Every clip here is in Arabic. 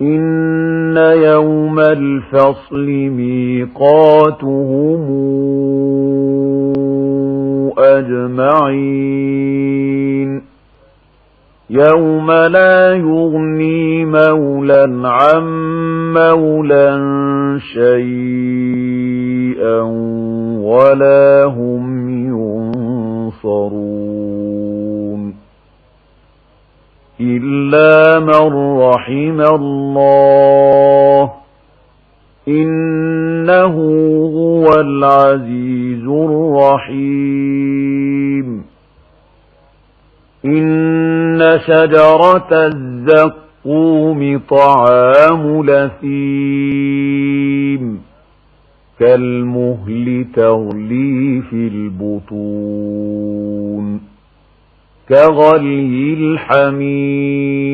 إن يوم الفصل ميقاتهم أجمعين يوم لا يغني مولا عن مولا شيئا ولا هم ينصرون إلا من رحم الله. إنه هو العزيز الرحيم. إن شجرة الزقوم طعام لثيم. كالمهل تغلي في البطون. كغلي الحميم.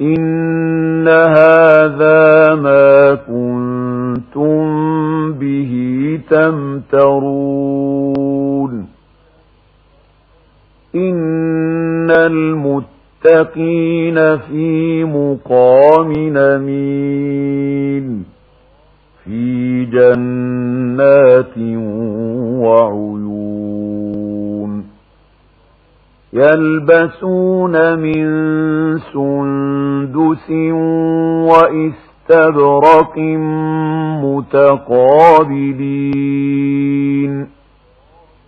إن هذا ما كنتم به تمترون إن المتقين في مقام نمين في جنات وعيون يلبسون من سندس وإستبرق متقابلين.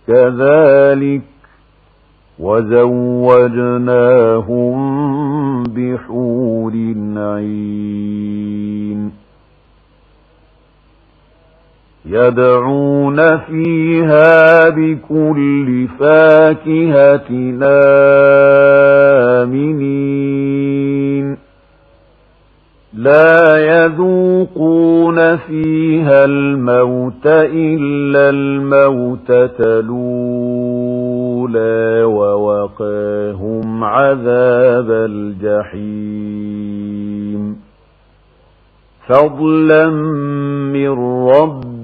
كذلك وزوجناهم بحور عين. يدعون فيها بكل فاكهة آمنين. لا يذوقون فيها الموت إلا الموتة الأولى ووقاهم عذاب الجحيم. فضلا من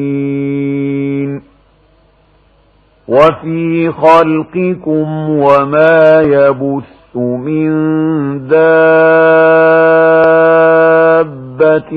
للمؤمنين وفي خلقكم وما يبث من دابة